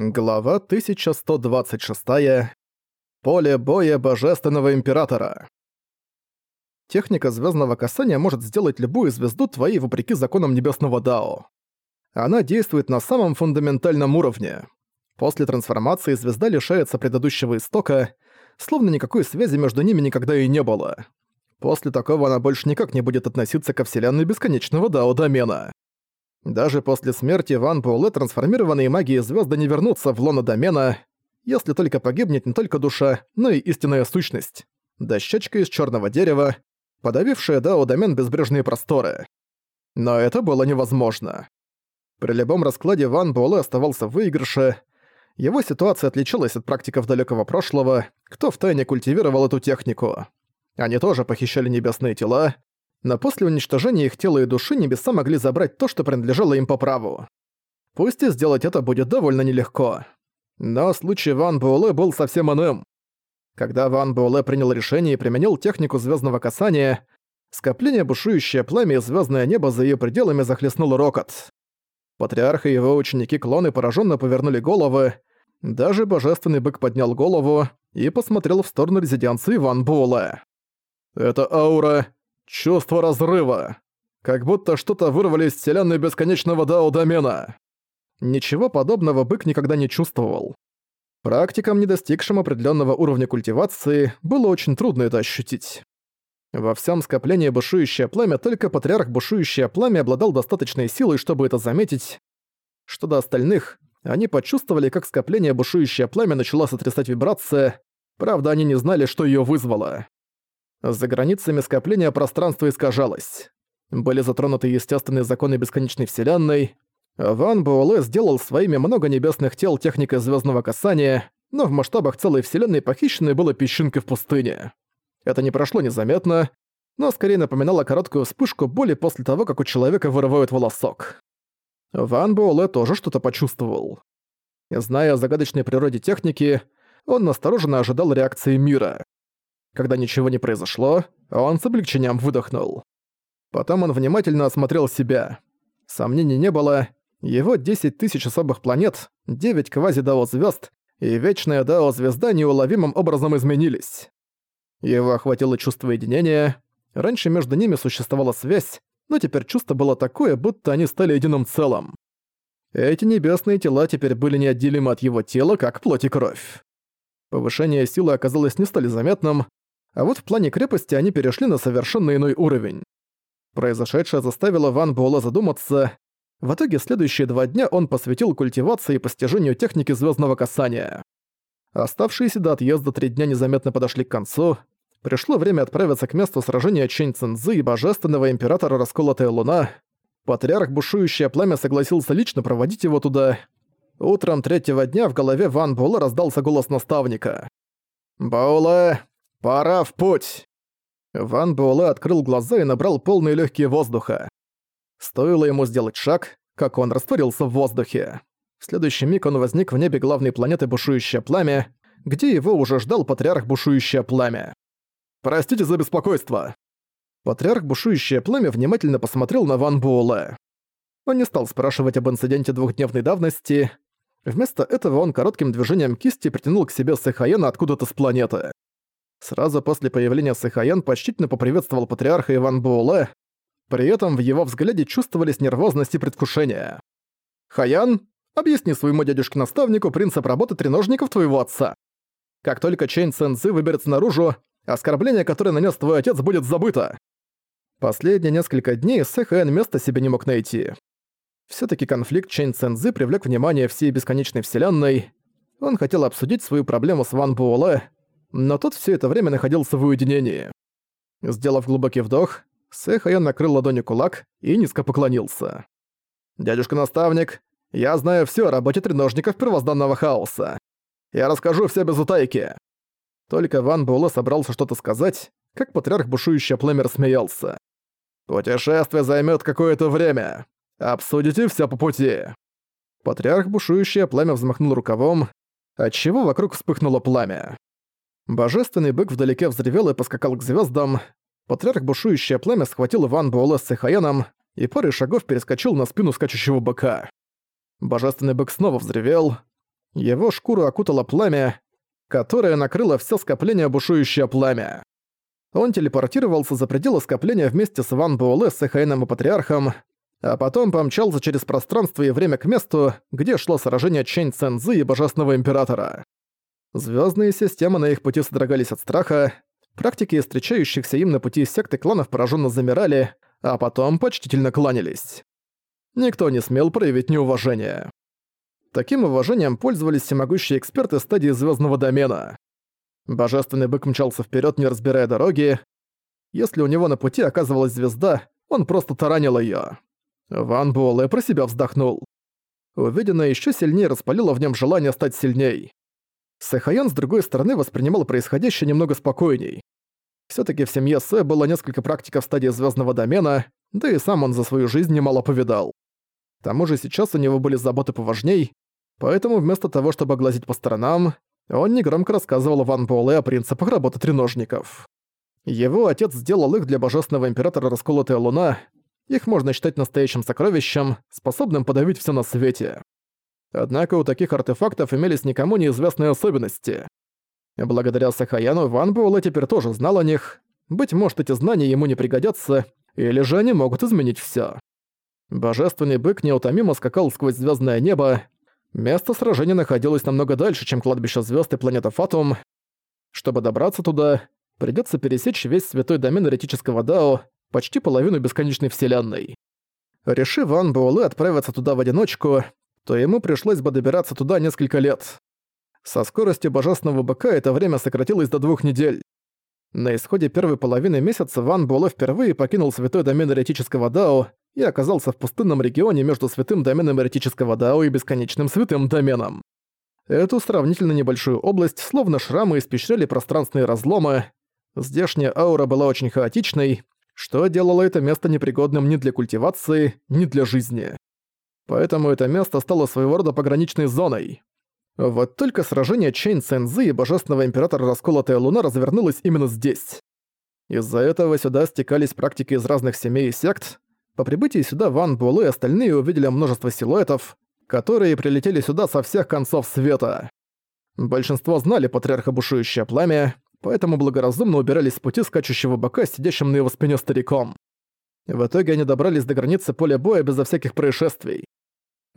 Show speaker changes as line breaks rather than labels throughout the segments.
Глава 1126. Поле боя Божественного Императора. Техника звездного касания может сделать любую звезду твоей вопреки законам Небесного Дао. Она действует на самом фундаментальном уровне. После трансформации звезда лишается предыдущего истока, словно никакой связи между ними никогда и не было. После такого она больше никак не будет относиться ко Вселенной Бесконечного Дао-домена. Даже после смерти Ван Буэлэ трансформированные магии звезды не вернутся в лоно домена, если только погибнет не только душа, но и истинная сущность. Дощечка из черного дерева, подавившая Дао домен безбрежные просторы. Но это было невозможно. При любом раскладе Ван Буэлэ оставался в выигрыше. Его ситуация отличалась от практиков далекого прошлого, кто втайне культивировал эту технику. Они тоже похищали небесные тела, но после уничтожения их тела и души небеса могли забрать то, что принадлежало им по праву. Пусть и сделать это будет довольно нелегко. Но случай Ван Буэлэ был совсем иным. Когда Ван Буэлэ принял решение и применил технику звездного касания, скопление бушующее пламя и звездное небо за ее пределами захлестнул рокот. Патриарх и его ученики-клоны пораженно повернули головы, даже божественный бык поднял голову и посмотрел в сторону резиденции Ван Буэлэ. «Это аура Чувство разрыва. Как будто что-то вырвали из вселенной бесконечного дао-домена. Ничего подобного бык никогда не чувствовал. Практикам, не достигшим определенного уровня культивации, было очень трудно это ощутить. Во всем скоплении бушующее пламя только патриарх бушующее пламя обладал достаточной силой, чтобы это заметить. Что до остальных, они почувствовали, как скопление бушующее пламя начала сотрясать вибрация, правда, они не знали, что ее вызвало. За границами скопления пространство искажалось. Были затронуты естественные законы бесконечной вселенной. Ван Буэлэ сделал своими много небесных тел техникой звездного касания, но в масштабах целой вселенной похищенной было песчинкой в пустыне. Это не прошло незаметно, но скорее напоминало короткую вспышку боли после того, как у человека вырывают волосок. Ван Буэлэ тоже что-то почувствовал. Зная о загадочной природе техники, он настороженно ожидал реакции мира. Когда ничего не произошло, он с облегчением выдохнул. Потом он внимательно осмотрел себя. Сомнений не было. Его 10 тысяч особых планет, 9 квази-дао звезд и вечная дао-звезда неуловимым образом изменились. Его охватило чувство единения. Раньше между ними существовала связь, но теперь чувство было такое, будто они стали единым целым. Эти небесные тела теперь были неотделимы от его тела, как плоть и кровь. Повышение силы оказалось не столь заметным, а вот в плане крепости они перешли на совершенно иной уровень. Произошедшее заставило Ван Буэлла задуматься. В итоге следующие два дня он посвятил культивации и постижению техники звездного касания. Оставшиеся до отъезда три дня незаметно подошли к концу. Пришло время отправиться к месту сражения Чэнь Цинзы и божественного императора Расколотая Луна. Патриарх Бушующее Пламя согласился лично проводить его туда. Утром третьего дня в голове Ван Буэлла раздался голос наставника. «Буэлэ, «Пора в путь!» Ван Буэлэ открыл глаза и набрал полные легкие воздуха. Стоило ему сделать шаг, как он растворился в воздухе. В следующий миг он возник в небе главной планеты Бушующее Пламя, где его уже ждал Патриарх Бушующее Пламя. «Простите за беспокойство!» Патриарх Бушующее Пламя внимательно посмотрел на Ван Буэлэ. Он не стал спрашивать об инциденте двухдневной давности. Вместо этого он коротким движением кисти притянул к себе Сэхаена откуда-то с планеты. Сразу после появления Сахаян почтительно поприветствовал патриарха Иван Буэлэ, при этом в его взгляде чувствовались нервозность и предвкушение. «Хаян, объясни своему дядюшке-наставнику принцип работы треножников твоего отца. Как только Чэнь Цэнзы выберется наружу, оскорбление, которое нанес твой отец, будет забыто». Последние несколько дней Сэхаян места себе не мог найти. все таки конфликт Чэнь Цэнзы привлек внимание всей бесконечной вселенной. Он хотел обсудить свою проблему с Ван Буэлэ, но тот все это время находился в уединении. Сделав глубокий вдох, Сэхаян накрыл ладонью кулак и низко поклонился. «Дядюшка-наставник, я знаю все о работе треножников первозданного хаоса. Я расскажу все без утайки». Только Ван Буэлэ собрался что-то сказать, как патриарх бушующий пламя рассмеялся. «Путешествие займет какое-то время. Обсудите все по пути». Патриарх бушующее пламя взмахнул рукавом, отчего вокруг вспыхнуло пламя. Божественный бык вдалеке взревел и поскакал к звездам. Патриарх бушующее пламя схватил Иван Буэлэ с Эхаяном и парой шагов перескочил на спину скачущего быка. Божественный бык снова взревел. Его шкуру окутало пламя, которое накрыло все скопление бушующее пламя. Он телепортировался за пределы скопления вместе с Ван Буэлэ, Сэхайном и Патриархом, а потом помчался через пространство и время к месту, где шло сражение Чэнь Цэнзы и Божественного Императора. Звездные системы на их пути содрогались от страха, практики встречающихся им на пути секты кланов пораженно замирали, а потом почтительно кланялись. Никто не смел проявить неуважение. Таким уважением пользовались всемогущие эксперты стадии звездного домена. Божественный бык мчался вперед, не разбирая дороги. Если у него на пути оказывалась звезда, он просто таранил ее. Ван Буэлэ про себя вздохнул. Увиденное еще сильнее распалило в нем желание стать сильней. Сэхаян, с другой стороны, воспринимал происходящее немного спокойней. все таки в семье Сэ было несколько практиков стадии звездного домена, да и сам он за свою жизнь немало повидал. К тому же сейчас у него были заботы поважней, поэтому вместо того, чтобы глазеть по сторонам, он негромко рассказывал Ван Буэлэ о принципах работы треножников. Его отец сделал их для божественного императора Расколотая Луна, их можно считать настоящим сокровищем, способным подавить все на свете. Однако у таких артефактов имелись никому неизвестные особенности. Благодаря Сахаяну Ван Буэлэ теперь тоже знал о них. Быть может, эти знания ему не пригодятся, или же они могут изменить всё. Божественный бык неутомимо скакал сквозь звездное небо. Место сражения находилось намного дальше, чем кладбище звезд и планета Фатум. Чтобы добраться туда, придется пересечь весь святой домен эретического Дао, почти половину бесконечной вселенной. Решив Ван Буэлэ отправиться туда в одиночку, то ему пришлось бы добираться туда несколько лет. Со скоростью божественного быка это время сократилось до двух недель. На исходе первой половины месяца Ван Буэлэ впервые покинул святой домен эретического Дао и оказался в пустынном регионе между святым доменом эретического Дао и бесконечным святым доменом. Эту сравнительно небольшую область словно шрамы испещряли пространственные разломы. Здешняя аура была очень хаотичной, что делало это место непригодным ни для культивации, ни для жизни поэтому это место стало своего рода пограничной зоной. Вот только сражение Чэнь Цэнзы и Божественного Императора Расколотая Луна развернулось именно здесь. Из-за этого сюда стекались практики из разных семей и сект. По прибытии сюда Ван Буэлэ и остальные увидели множество силуэтов, которые прилетели сюда со всех концов света. Большинство знали Патриарха Бушующее Пламя, поэтому благоразумно убирались с пути скачущего бока, сидящим на его спине стариком. В итоге они добрались до границы поля боя безо всяких происшествий.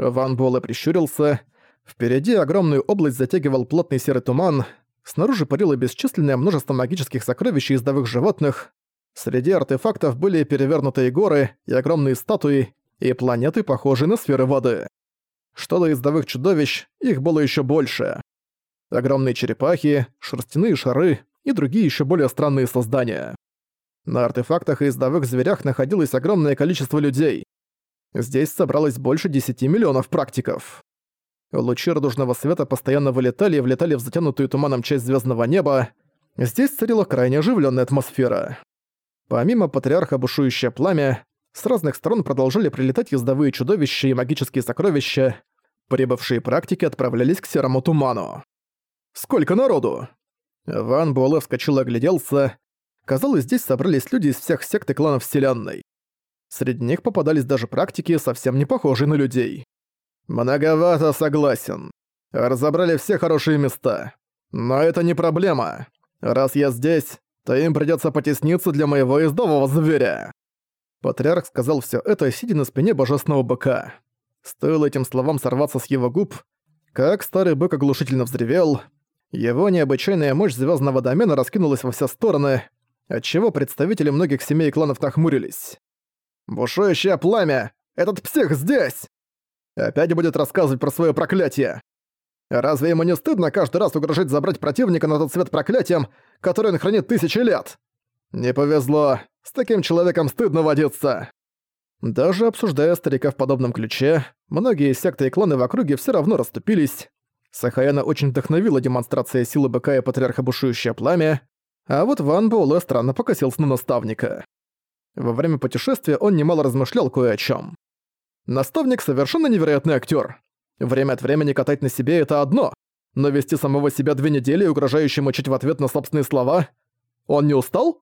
Ван Буэлэ прищурился. Впереди огромную область затягивал плотный серый туман. Снаружи парило бесчисленное множество магических сокровищ и ездовых животных. Среди артефактов были перевернутые горы и огромные статуи, и планеты, похожие на сферы воды. Что до ездовых чудовищ, их было еще больше. Огромные черепахи, шерстяные шары и другие еще более странные создания. На артефактах и ездовых зверях находилось огромное количество людей. Здесь собралось больше 10 миллионов практиков. Лучи радужного света постоянно вылетали и влетали в затянутую туманом часть звездного неба. Здесь царила крайне оживленная атмосфера. Помимо патриарха бушующее пламя, с разных сторон продолжали прилетать ездовые чудовища и магические сокровища. Прибывшие практики отправлялись к серому туману. «Сколько народу?» Ван Буэлэ вскочил и огляделся. Казалось, здесь собрались люди из всех сект и кланов Вселенной. Среди них попадались даже практики, совсем не похожие на людей. Многовато согласен. Разобрали все хорошие места. Но это не проблема. Раз я здесь, то им придётся потесниться для моего издового зверя. Патриарх сказал всё это, сидя на спине божественного быка. Стоило этим словам сорваться с его губ, как старый бык оглушительно взревел. Его необычайная мощь звёздного домена раскинулась во все стороны, отчего представители многих семей и кланов нахмурились. Бушующее пламя! Этот псих здесь! Опять будет рассказывать про свое проклятие. Разве ему не стыдно каждый раз угрожать забрать противника на тот свет проклятием, который он хранит тысячи лет? Не повезло. С таким человеком стыдно водиться. Даже обсуждая старика в подобном ключе, многие секты и кланы в округе все равно расступились. Сахаяна очень вдохновила демонстрация силы быка и патриарха бушующее пламя, а вот Ван Буэлэ странно покосился на наставника. Во время путешествия он немало размышлял кое о чем. Наставник совершенно невероятный актер. Время от времени катать на себе это одно, но вести самого себя две недели угрожающе мочить в ответ на собственные слова... Он не устал?